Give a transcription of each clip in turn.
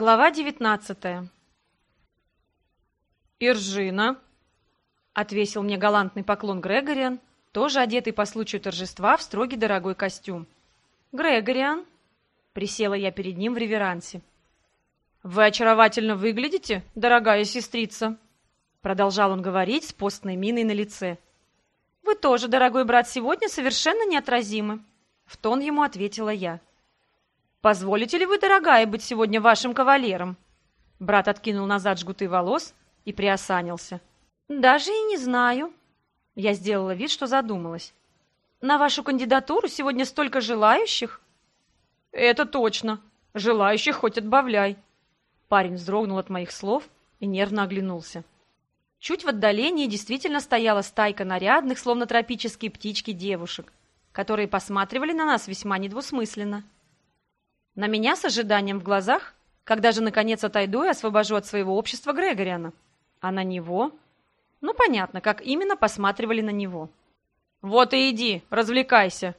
Глава девятнадцатая. «Иржина», — отвесил мне галантный поклон Грегориан, тоже одетый по случаю торжества в строгий дорогой костюм. «Грегориан», — присела я перед ним в реверансе. «Вы очаровательно выглядите, дорогая сестрица», — продолжал он говорить с постной миной на лице. «Вы тоже, дорогой брат, сегодня совершенно неотразимы», — в тон ему ответила я. «Позволите ли вы, дорогая, быть сегодня вашим кавалером?» Брат откинул назад жгуты волос и приосанился. «Даже и не знаю». Я сделала вид, что задумалась. «На вашу кандидатуру сегодня столько желающих?» «Это точно. Желающих хоть отбавляй». Парень вздрогнул от моих слов и нервно оглянулся. Чуть в отдалении действительно стояла стайка нарядных, словно тропические птички девушек, которые посматривали на нас весьма недвусмысленно. На меня с ожиданием в глазах, когда же, наконец, отойду и освобожу от своего общества Грегориана. А на него? Ну, понятно, как именно посматривали на него. «Вот и иди, развлекайся!»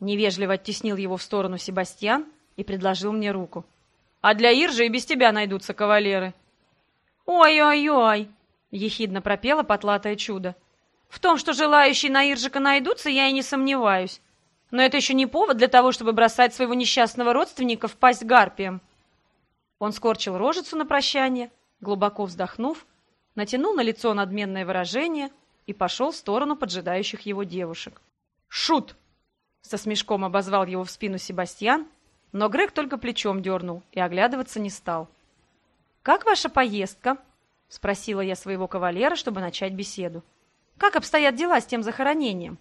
Невежливо оттеснил его в сторону Себастьян и предложил мне руку. «А для Иржи и без тебя найдутся кавалеры». «Ой-ой-ой!» — ехидно пропела потлатое чудо. «В том, что желающие на Иржика найдутся, я и не сомневаюсь. Но это еще не повод для того, чтобы бросать своего несчастного родственника в пасть гарпием. Он скорчил рожицу на прощание, глубоко вздохнув, натянул на лицо надменное выражение и пошел в сторону поджидающих его девушек. «Шут!» — со смешком обозвал его в спину Себастьян, но Грег только плечом дернул и оглядываться не стал. «Как ваша поездка?» — спросила я своего кавалера, чтобы начать беседу. «Как обстоят дела с тем захоронением?»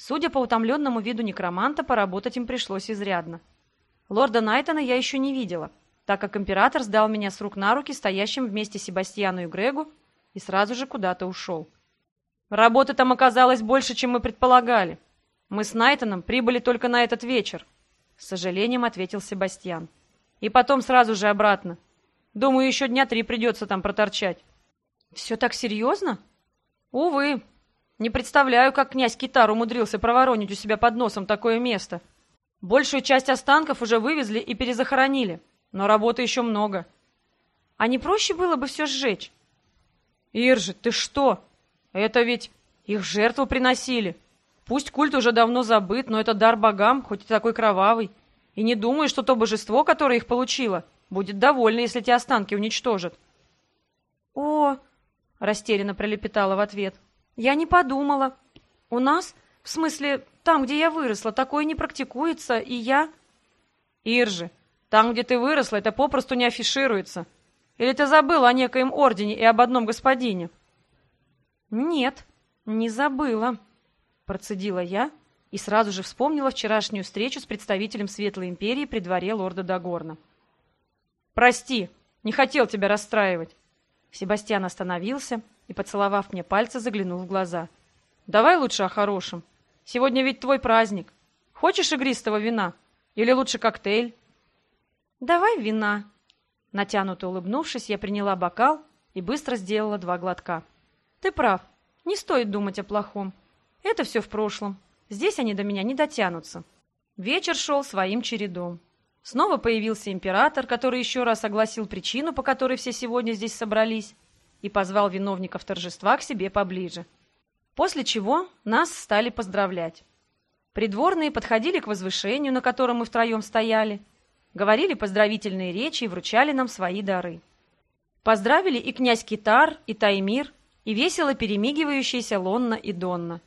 Судя по утомленному виду некроманта, поработать им пришлось изрядно. Лорда Найтона я еще не видела, так как император сдал меня с рук на руки стоящим вместе Себастьяну и Грегу и сразу же куда-то ушел. Работы там оказалось больше, чем мы предполагали. Мы с Найтоном прибыли только на этот вечер, с сожалением ответил Себастьян. И потом сразу же обратно. Думаю, еще дня три придется там проторчать. Все так серьезно? Увы, не представляю, как князь Китар умудрился проворонить у себя под носом такое место. Большую часть останков уже вывезли и перезахоронили, но работы еще много. А не проще было бы все сжечь? Иржи, ты что? Это ведь их жертву приносили. Пусть культ уже давно забыт, но это дар богам, хоть и такой кровавый. И не думаю, что то божество, которое их получило, будет довольно, если эти останки уничтожат. «О!» — растерянно пролепетала в ответ — я не подумала. У нас, в смысле, там, где я выросла, такое не практикуется, и я... Иржи, там, где ты выросла, это попросту не афишируется. Или ты забыла о некоем ордене и об одном господине? Нет, не забыла, процедила я и сразу же вспомнила вчерашнюю встречу с представителем Светлой Империи при дворе лорда Дагорна. «Прости, не хотел тебя расстраивать». Себастьян остановился, и, поцеловав мне пальцы, заглянул в глаза. «Давай лучше о хорошем. Сегодня ведь твой праздник. Хочешь игристого вина? Или лучше коктейль?» «Давай вина». Натянуто улыбнувшись, я приняла бокал и быстро сделала два глотка. «Ты прав. Не стоит думать о плохом. Это все в прошлом. Здесь они до меня не дотянутся». Вечер шел своим чередом. Снова появился император, который еще раз огласил причину, по которой все сегодня здесь собрались, и позвал виновников торжества к себе поближе. После чего нас стали поздравлять. Придворные подходили к возвышению, на котором мы втроем стояли, говорили поздравительные речи и вручали нам свои дары. Поздравили и князь Китар, и Таймир, и весело перемигивающиеся Лонна и Донна.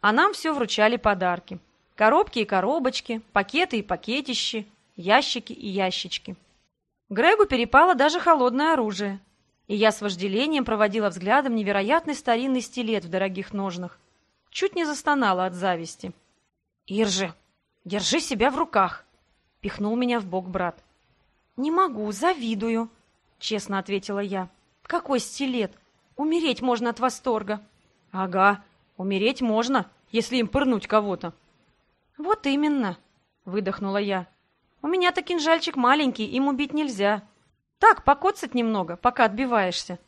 А нам все вручали подарки. Коробки и коробочки, пакеты и пакетищи, ящики и ящички. Грегу перепало даже холодное оружие, и я с вожделением проводила взглядом невероятный старинный стилет в дорогих ножнах. Чуть не застонала от зависти. «Иржи, держи себя в руках!» — пихнул меня в бок брат. «Не могу, завидую», — честно ответила я. «Какой стилет? Умереть можно от восторга». «Ага, умереть можно, если им пырнуть кого-то». «Вот именно», — выдохнула я. «У меня-то кинжальчик маленький, им убить нельзя». Так, покоцать немного, пока отбиваешься.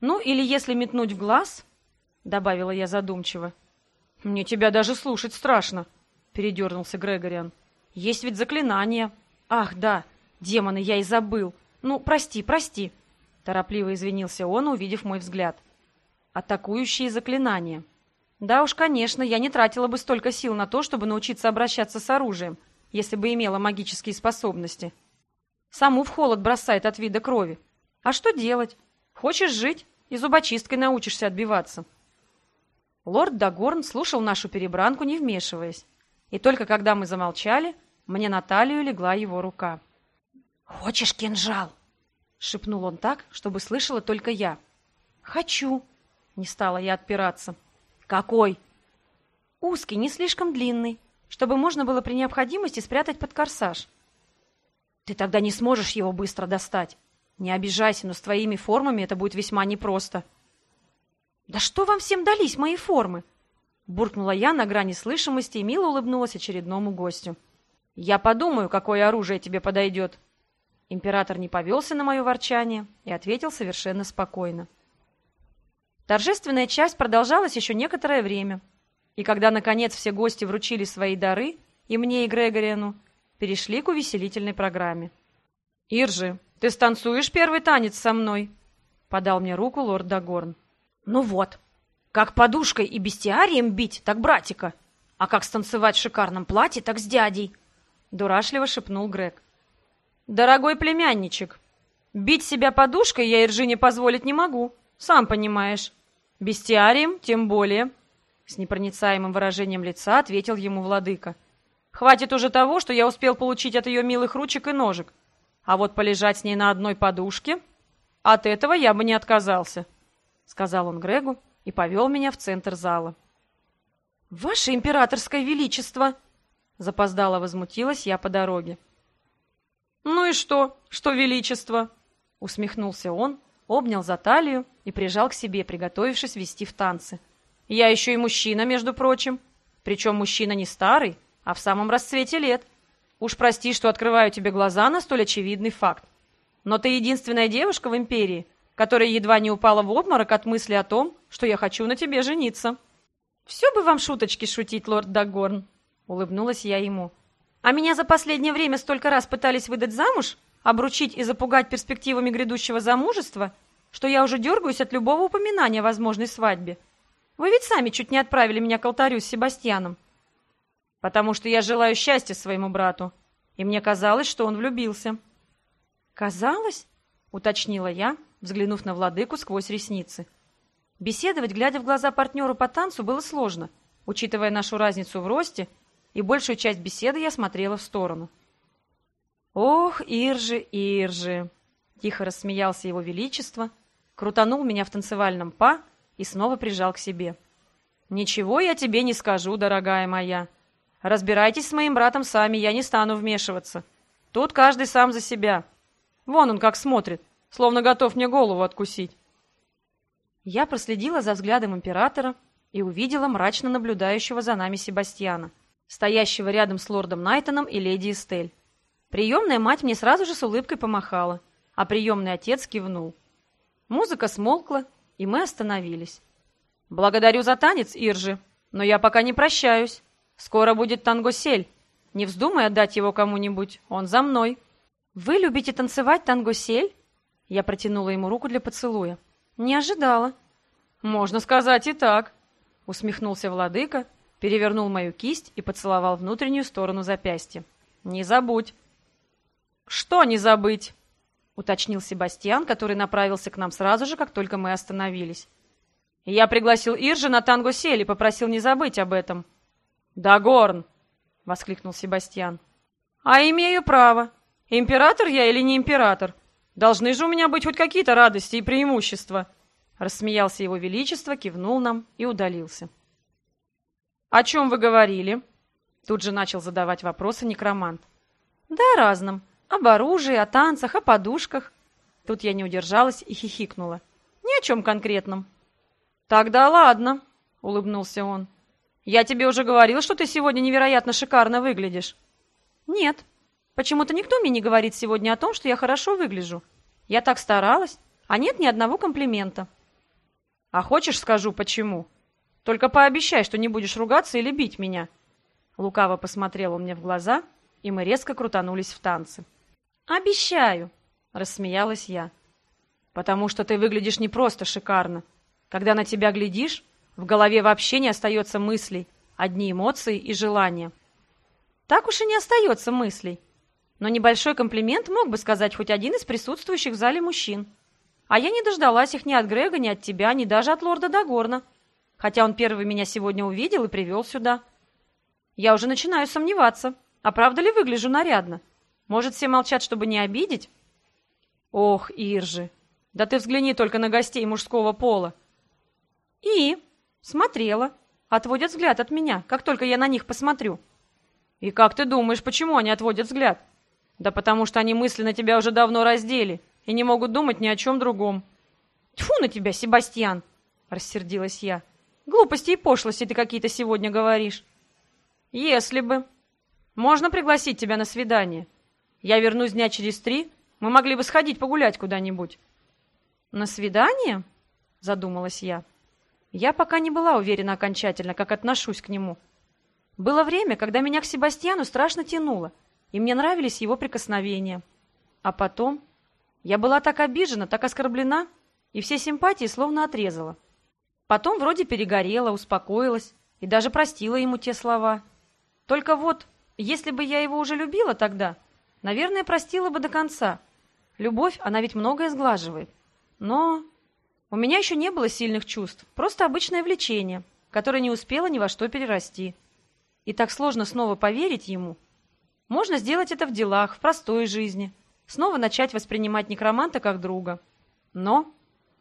Ну, или если метнуть в глаз, — добавила я задумчиво. Мне тебя даже слушать страшно, — передернулся Грегориан. Есть ведь заклинание. Ах, да, демоны, я и забыл. Ну, прости, прости!» Торопливо извинился он, увидев мой взгляд. «Атакующие заклинания. Да уж, конечно, я не тратила бы столько сил на то, чтобы научиться обращаться с оружием, если бы имела магические способности. Саму в холод бросает от вида крови. А что делать? Хочешь жить, и зубочисткой научишься отбиваться». Лорд Дагорн слушал нашу перебранку, не вмешиваясь. И только когда мы замолчали, мне на талию легла его рука. «Хочешь кинжал?» — шепнул он так, чтобы слышала только я. «Хочу!» — не стала я отпираться. «Какой?» «Узкий, не слишком длинный, чтобы можно было при необходимости спрятать под корсаж». «Ты тогда не сможешь его быстро достать. Не обижайся, но с твоими формами это будет весьма непросто». «Да что вам всем дались мои формы?» Буркнула я на грани слышимости и мило улыбнулась очередному гостю. «Я подумаю, какое оружие тебе подойдет». Император не повелся на мое ворчание и ответил совершенно спокойно. Торжественная часть продолжалась еще некоторое время, и когда, наконец, все гости вручили свои дары, и мне, и Грегориану, перешли к увеселительной программе. «Иржи, ты станцуешь первый танец со мной?» — подал мне руку лорд Дагорн. Ну вот, как подушкой и бестиарием бить, так братика. А как станцевать в шикарном платье, так с дядей. Дурашливо шепнул Грег. Дорогой племянничек, бить себя подушкой я Иржине позволить не могу, сам понимаешь. Бестиарием тем более. С непроницаемым выражением лица ответил ему владыка. Хватит уже того, что я успел получить от ее милых ручек и ножек. А вот полежать с ней на одной подушке, от этого я бы не отказался. — сказал он Грегу и повел меня в центр зала. «Ваше императорское величество!» — запоздало возмутилась я по дороге. «Ну и что, что величество?» — усмехнулся он, обнял за талию и прижал к себе, приготовившись вести в танцы. «Я еще и мужчина, между прочим. Причем мужчина не старый, а в самом расцвете лет. Уж прости, что открываю тебе глаза на столь очевидный факт. Но ты единственная девушка в империи, которая едва не упала в обморок от мысли о том, что я хочу на тебе жениться. «Все бы вам шуточки шутить, лорд Дагорн», — улыбнулась я ему. «А меня за последнее время столько раз пытались выдать замуж, обручить и запугать перспективами грядущего замужества, что я уже дергаюсь от любого упоминания о возможной свадьбе. Вы ведь сами чуть не отправили меня к алтарю с Себастьяном». «Потому что я желаю счастья своему брату, и мне казалось, что он влюбился». «Казалось?» — уточнила я, взглянув на владыку сквозь ресницы. Беседовать, глядя в глаза партнеру по танцу, было сложно, учитывая нашу разницу в росте, и большую часть беседы я смотрела в сторону. «Ох, Иржи, Иржи!» — тихо рассмеялся его величество, крутанул меня в танцевальном па и снова прижал к себе. «Ничего я тебе не скажу, дорогая моя. Разбирайтесь с моим братом сами, я не стану вмешиваться. Тут каждый сам за себя. Вон он как смотрит, словно готов мне голову откусить. Я проследила за взглядом императора и увидела мрачно наблюдающего за нами Себастьяна, стоящего рядом с лордом Найтоном и леди Эстель. Приемная мать мне сразу же с улыбкой помахала, а приемный отец кивнул. Музыка смолкла, и мы остановились. «Благодарю за танец, Иржи, но я пока не прощаюсь. Скоро будет танго-сель. Не вздумай отдать его кому-нибудь, он за мной». «Вы любите танцевать танго-сель?» Я протянула ему руку для поцелуя. «Не ожидала». «Можно сказать и так», — усмехнулся владыка, перевернул мою кисть и поцеловал внутреннюю сторону запястья. «Не забудь». «Что не забыть?» — уточнил Себастьян, который направился к нам сразу же, как только мы остановились. «Я пригласил Иржи на танго сели и попросил не забыть об этом». «Да, Горн!» — воскликнул Себастьян. «А имею право. Император я или не император?» Должны же у меня быть хоть какие-то радости и преимущества!» Рассмеялся его величество, кивнул нам и удалился. «О чем вы говорили?» Тут же начал задавать вопросы некромант. «Да о разном. Об оружии, о танцах, о подушках». Тут я не удержалась и хихикнула. «Ни о чем конкретном». «Тогда ладно», — улыбнулся он. «Я тебе уже говорил, что ты сегодня невероятно шикарно выглядишь». «Нет», Почему-то никто мне не говорит сегодня о том, что я хорошо выгляжу. Я так старалась, а нет ни одного комплимента. А хочешь, скажу, почему? Только пообещай, что не будешь ругаться или бить меня. Лукаво посмотрел он мне в глаза, и мы резко крутанулись в танцы. Обещаю, Рассмеялась я. «Потому что ты выглядишь не просто шикарно. Когда на тебя глядишь, в голове вообще не остается мыслей, одни эмоции и желания». «Так уж и не остается мыслей. Но небольшой комплимент мог бы сказать хоть один из присутствующих в зале мужчин. А я не дождалась их ни от Грега, ни от тебя, ни даже от лорда Дагорна, хотя он первый меня сегодня увидел и привел сюда. Я уже начинаю сомневаться, а правда ли выгляжу нарядно? Может, все молчат, чтобы не обидеть? Ох, Иржи, да ты взгляни только на гостей мужского пола. И? Смотрела. Отводят взгляд от меня, как только я на них посмотрю. И как ты думаешь, почему они отводят взгляд? Да потому что они мысленно тебя уже давно раздели и не могут думать ни о чем другом. Тьфу на тебя, Себастьян! Рассердилась я. Глупости и пошлости ты какие-то сегодня говоришь. Если бы. Можно пригласить тебя на свидание. Я вернусь дня через три. Мы могли бы сходить погулять куда-нибудь. На свидание? Задумалась я. Я пока не была уверена окончательно, как отношусь к нему. Было время, когда меня к Себастьяну страшно тянуло, и мне нравились его прикосновения. А потом я была так обижена, так оскорблена, и все симпатии словно отрезала. Потом вроде перегорела, успокоилась и даже простила ему те слова. Только вот, если бы я его уже любила тогда, наверное, простила бы до конца. Любовь, она ведь многое сглаживает. Но у меня еще не было сильных чувств, просто обычное влечение, которое не успело ни во что перерасти. И так сложно снова поверить ему. Можно сделать это в делах, в простой жизни – Снова начать воспринимать некроманта как друга. Но...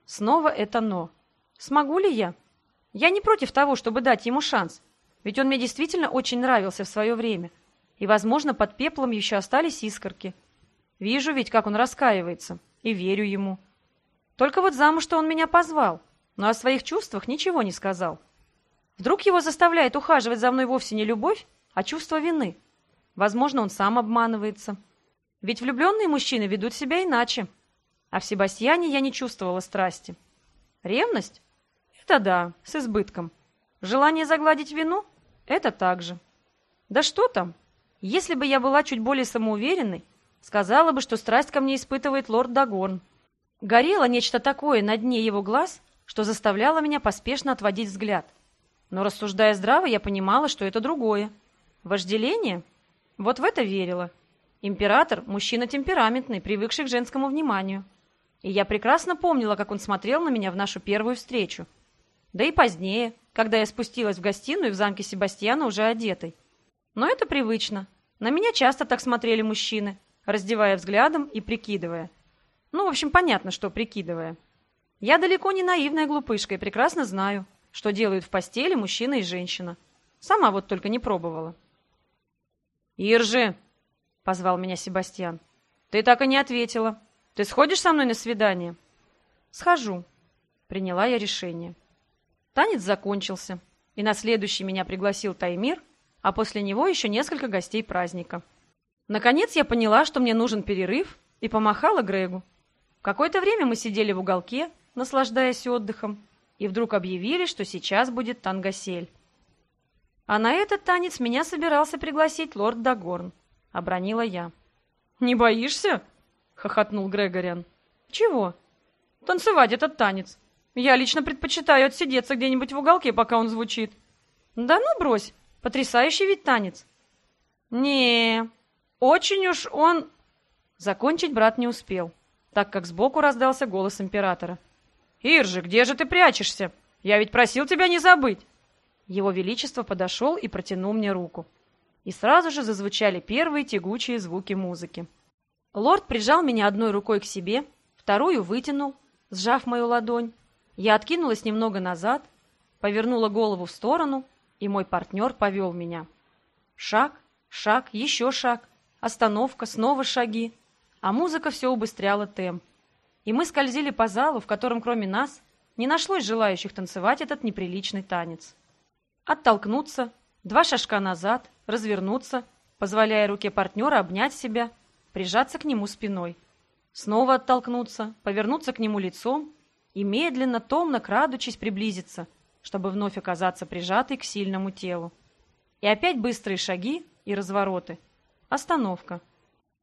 Снова это «но». Смогу ли я? Я не против того, чтобы дать ему шанс. Ведь он мне действительно очень нравился в свое время. И, возможно, под пеплом еще остались искорки. Вижу ведь, как он раскаивается. И верю ему. Только вот замуж-то он меня позвал. Но о своих чувствах ничего не сказал. Вдруг его заставляет ухаживать за мной вовсе не любовь, а чувство вины. Возможно, он сам обманывается. Ведь влюбленные мужчины ведут себя иначе. А в Себастьяне я не чувствовала страсти. Ревность? Это да, с избытком. Желание загладить вину? Это так же. Да что там? Если бы я была чуть более самоуверенной, сказала бы, что страсть ко мне испытывает лорд Дагорн. Горело нечто такое на дне его глаз, что заставляло меня поспешно отводить взгляд. Но рассуждая здраво, я понимала, что это другое. Вожделение? Вот в это верила. Император – мужчина темпераментный, привыкший к женскому вниманию. И я прекрасно помнила, как он смотрел на меня в нашу первую встречу. Да и позднее, когда я спустилась в гостиную в замке Себастьяна уже одетой. Но это привычно. На меня часто так смотрели мужчины, раздевая взглядом и прикидывая. Ну, в общем, понятно, что прикидывая. Я далеко не наивная глупышка и прекрасно знаю, что делают в постели мужчина и женщина. Сама вот только не пробовала. «Иржи!» — позвал меня Себастьян. «Ты так и не ответила. Ты сходишь со мной на свидание?» «Схожу», — приняла я решение. Танец закончился, и на следующий меня пригласил Таймир, а после него еще несколько гостей праздника. Наконец я поняла, что мне нужен перерыв, и помахала Грегу. Какое-то время мы сидели в уголке, наслаждаясь отдыхом, и вдруг объявили, что сейчас будет тангосель. А на этот танец меня собирался пригласить лорд Дагорн. — обронила я. «Не боишься?» — хохотнул Грегориан. «Чего?» «Танцевать этот танец. Я лично предпочитаю отсидеться где-нибудь в уголке, пока он звучит». «Да ну брось, потрясающий ведь танец». не очень уж он...» Закончить брат не успел, так как сбоку раздался голос императора. «Иржи, где же ты прячешься? Я ведь просил тебя не забыть!» Его Величество подошел и протянул мне руку и сразу же зазвучали первые тягучие звуки музыки. Лорд прижал меня одной рукой к себе, вторую вытянул, сжав мою ладонь. Я откинулась немного назад, повернула голову в сторону, и мой партнер повел меня. Шаг, шаг, еще шаг, остановка, снова шаги, а музыка все убыстряла темп. И мы скользили по залу, в котором кроме нас не нашлось желающих танцевать этот неприличный танец. Оттолкнуться, два шажка назад, развернуться, позволяя руке партнера обнять себя, прижаться к нему спиной. Снова оттолкнуться, повернуться к нему лицом и медленно, томно, крадучись, приблизиться, чтобы вновь оказаться прижатой к сильному телу. И опять быстрые шаги и развороты. Остановка.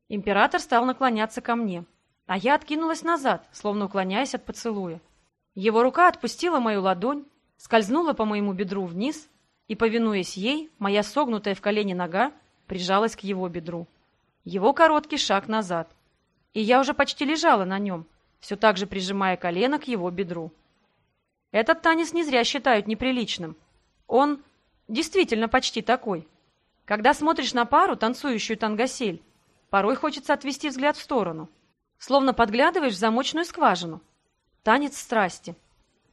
Император стал наклоняться ко мне, а я откинулась назад, словно уклоняясь от поцелуя. Его рука отпустила мою ладонь, скользнула по моему бедру вниз, и, повинуясь ей, моя согнутая в колени нога прижалась к его бедру. Его короткий шаг назад. И я уже почти лежала на нем, все так же прижимая колено к его бедру. Этот танец не зря считают неприличным. Он действительно почти такой. Когда смотришь на пару, танцующую тангосель, порой хочется отвести взгляд в сторону. Словно подглядываешь в замочную скважину. Танец страсти.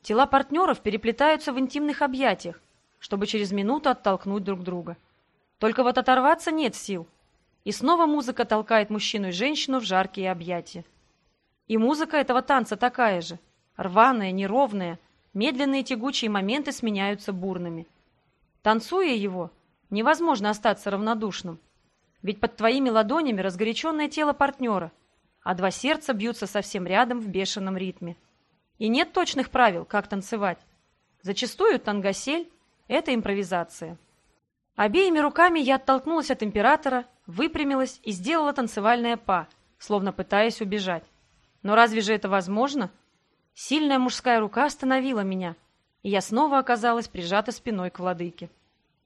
Тела партнеров переплетаются в интимных объятиях, чтобы через минуту оттолкнуть друг друга. Только вот оторваться нет сил. И снова музыка толкает мужчину и женщину в жаркие объятия. И музыка этого танца такая же. Рваная, неровная, медленные тягучие моменты сменяются бурными. Танцуя его, невозможно остаться равнодушным. Ведь под твоими ладонями разгоряченное тело партнера, а два сердца бьются совсем рядом в бешеном ритме. И нет точных правил, как танцевать. Зачастую тангосель — это импровизация. Обеими руками я оттолкнулась от императора, выпрямилась и сделала танцевальное па, словно пытаясь убежать. Но разве же это возможно? Сильная мужская рука остановила меня, и я снова оказалась прижата спиной к владыке.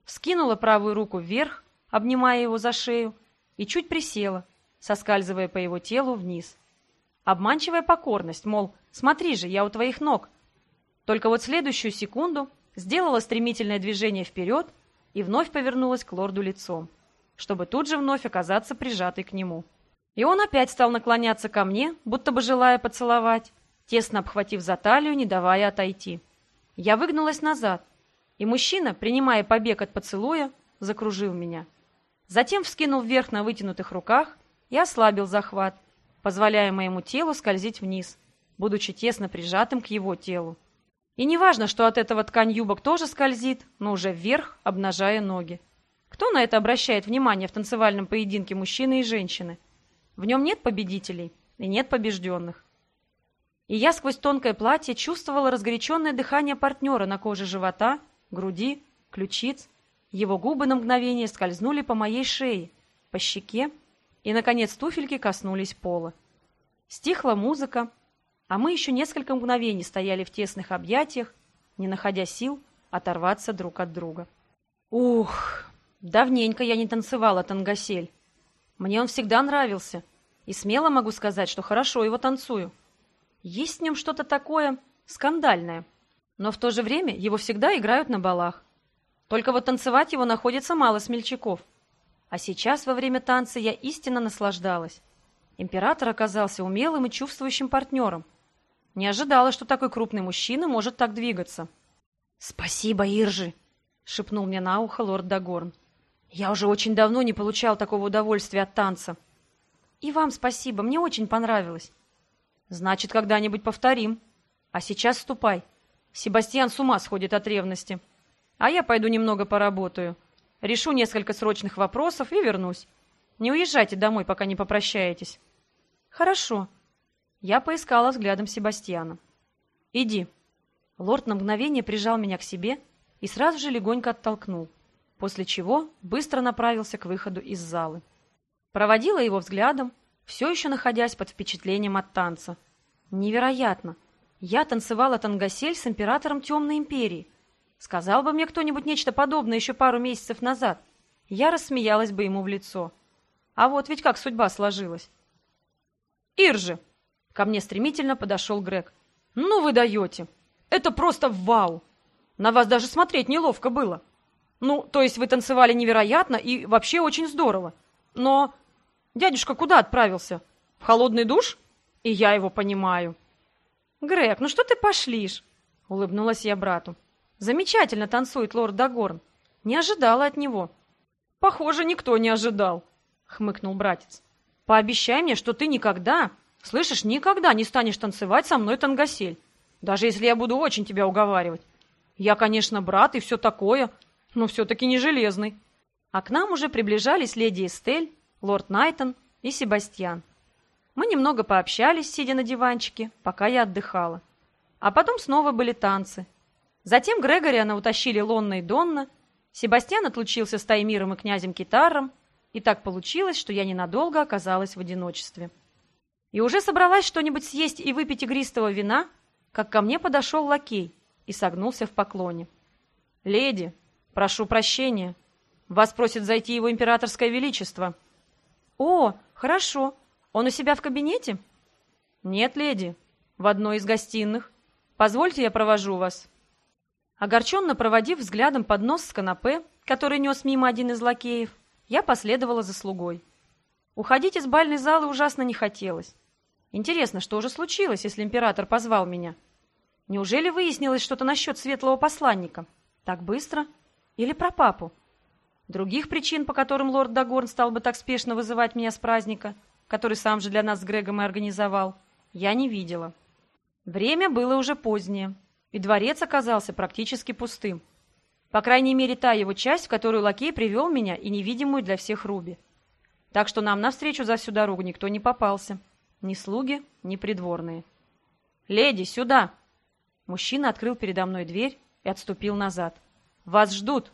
Вскинула правую руку вверх, обнимая его за шею, и чуть присела, соскальзывая по его телу вниз. Обманчивая покорность, мол, смотри же, я у твоих ног. Только вот следующую секунду сделала стремительное движение вперед и вновь повернулась к лорду лицом, чтобы тут же вновь оказаться прижатой к нему. И он опять стал наклоняться ко мне, будто бы желая поцеловать, тесно обхватив за талию, не давая отойти. Я выгнулась назад, и мужчина, принимая побег от поцелуя, закружил меня. Затем вскинул вверх на вытянутых руках и ослабил захват, позволяя моему телу скользить вниз, будучи тесно прижатым к его телу. И не важно, что от этого ткань юбок тоже скользит, но уже вверх, обнажая ноги. Кто на это обращает внимание в танцевальном поединке мужчины и женщины? В нем нет победителей и нет побежденных и я сквозь тонкое платье чувствовала разгоряченное дыхание партнера на коже живота, груди, ключиц. Его губы на мгновение скользнули по моей шее, по щеке, и, наконец, туфельки коснулись пола. Стихла музыка, а мы еще несколько мгновений стояли в тесных объятиях, не находя сил оторваться друг от друга. Ух, давненько я не танцевала тангосель. Мне он всегда нравился, и смело могу сказать, что хорошо его танцую. Есть в нем что-то такое скандальное, но в то же время его всегда играют на балах. Только вот танцевать его находится мало смельчаков. А сейчас во время танца я истинно наслаждалась. Император оказался умелым и чувствующим партнером. Не ожидала, что такой крупный мужчина может так двигаться. «Спасибо, Иржи!» — шепнул мне на ухо лорд Дагорн. «Я уже очень давно не получал такого удовольствия от танца». «И вам спасибо, мне очень понравилось». Значит, когда-нибудь повторим. А сейчас ступай. Себастьян с ума сходит от ревности. А я пойду немного поработаю. Решу несколько срочных вопросов и вернусь. Не уезжайте домой, пока не попрощаетесь. Хорошо. Я поискала взглядом Себастьяна. Иди. Лорд на мгновение прижал меня к себе и сразу же легонько оттолкнул, после чего быстро направился к выходу из залы. Проводила его взглядом, все еще находясь под впечатлением от танца. Невероятно! Я танцевала тангосель с императором Темной Империи. Сказал бы мне кто-нибудь нечто подобное еще пару месяцев назад, я рассмеялась бы ему в лицо. А вот ведь как судьба сложилась. «Иржи!» — ко мне стремительно подошел Грег. «Ну вы даете! Это просто вау! На вас даже смотреть неловко было. Ну, то есть вы танцевали невероятно и вообще очень здорово. Но Дядюшка куда отправился? В холодный душ? И я его понимаю. Грег, ну что ты пошлишь? Улыбнулась я брату. Замечательно танцует лорд Дагорн. Не ожидала от него. Похоже, никто не ожидал, хмыкнул братец. Пообещай мне, что ты никогда, слышишь, никогда не станешь танцевать со мной тангосель. Даже если я буду очень тебя уговаривать. Я, конечно, брат и все такое, но все-таки не железный. А к нам уже приближались леди Эстель, лорд Найтон и Себастьян. Мы немного пообщались, сидя на диванчике, пока я отдыхала. А потом снова были танцы. Затем Грегориана утащили Лонна и Донна, Себастьян отлучился с Таймиром и князем Китаром, и так получилось, что я ненадолго оказалась в одиночестве. И уже собралась что-нибудь съесть и выпить игристого вина, как ко мне подошел лакей и согнулся в поклоне. «Леди, прошу прощения. Вас просит зайти его императорское величество». «О, хорошо. Он у себя в кабинете?» «Нет, леди. В одной из гостиных. Позвольте, я провожу вас». Огорченно проводив взглядом поднос с канапе, который нес мимо один из лакеев, я последовала за слугой. Уходить из бальной залы ужасно не хотелось. Интересно, что уже случилось, если император позвал меня? Неужели выяснилось что-то насчет светлого посланника? Так быстро? Или про папу? Других причин, по которым лорд Дагорн стал бы так спешно вызывать меня с праздника, который сам же для нас с Грегом и организовал, я не видела. Время было уже позднее, и дворец оказался практически пустым. По крайней мере, та его часть, в которую лакей привел меня и невидимую для всех Руби. Так что нам навстречу за всю дорогу никто не попался. Ни слуги, ни придворные. «Леди, сюда!» Мужчина открыл передо мной дверь и отступил назад. «Вас ждут!»